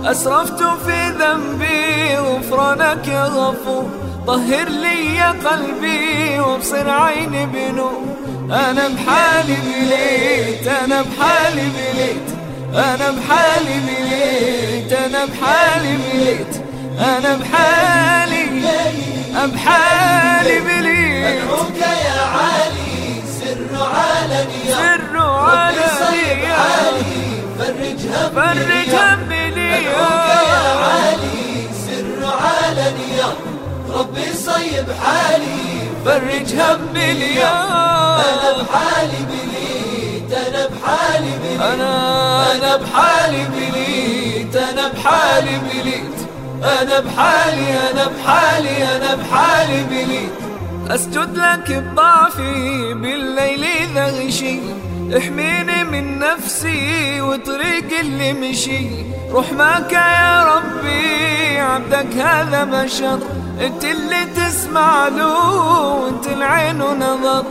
أسرفت في ذنبي غفرانك يا غفور طهر لي قلبي وابصر عيني بنور أنا بحالي بليت أنا بحالي بليت أنا بحالي بليت أنا بحالي بليت أنا بحالي بحالي بليت أدعوك يا عالي سر علني سر علني فرج همي. فرج ربي صيب حالي فرج همي اليوم. أنا بحالي بليت أنا بحالي بليت. أنا أنا بحالي بليت أنا بحالي بليت. أنا بحالي أنا بحالي أنا بحالي بليت. أسجد لك بضعفي بالليل إذا غشي. احميني من نفسي وطريق اللي مشي. رحمك يا ربي عبدك هذا بشر انت اللي تسمع له وانت العين ونظر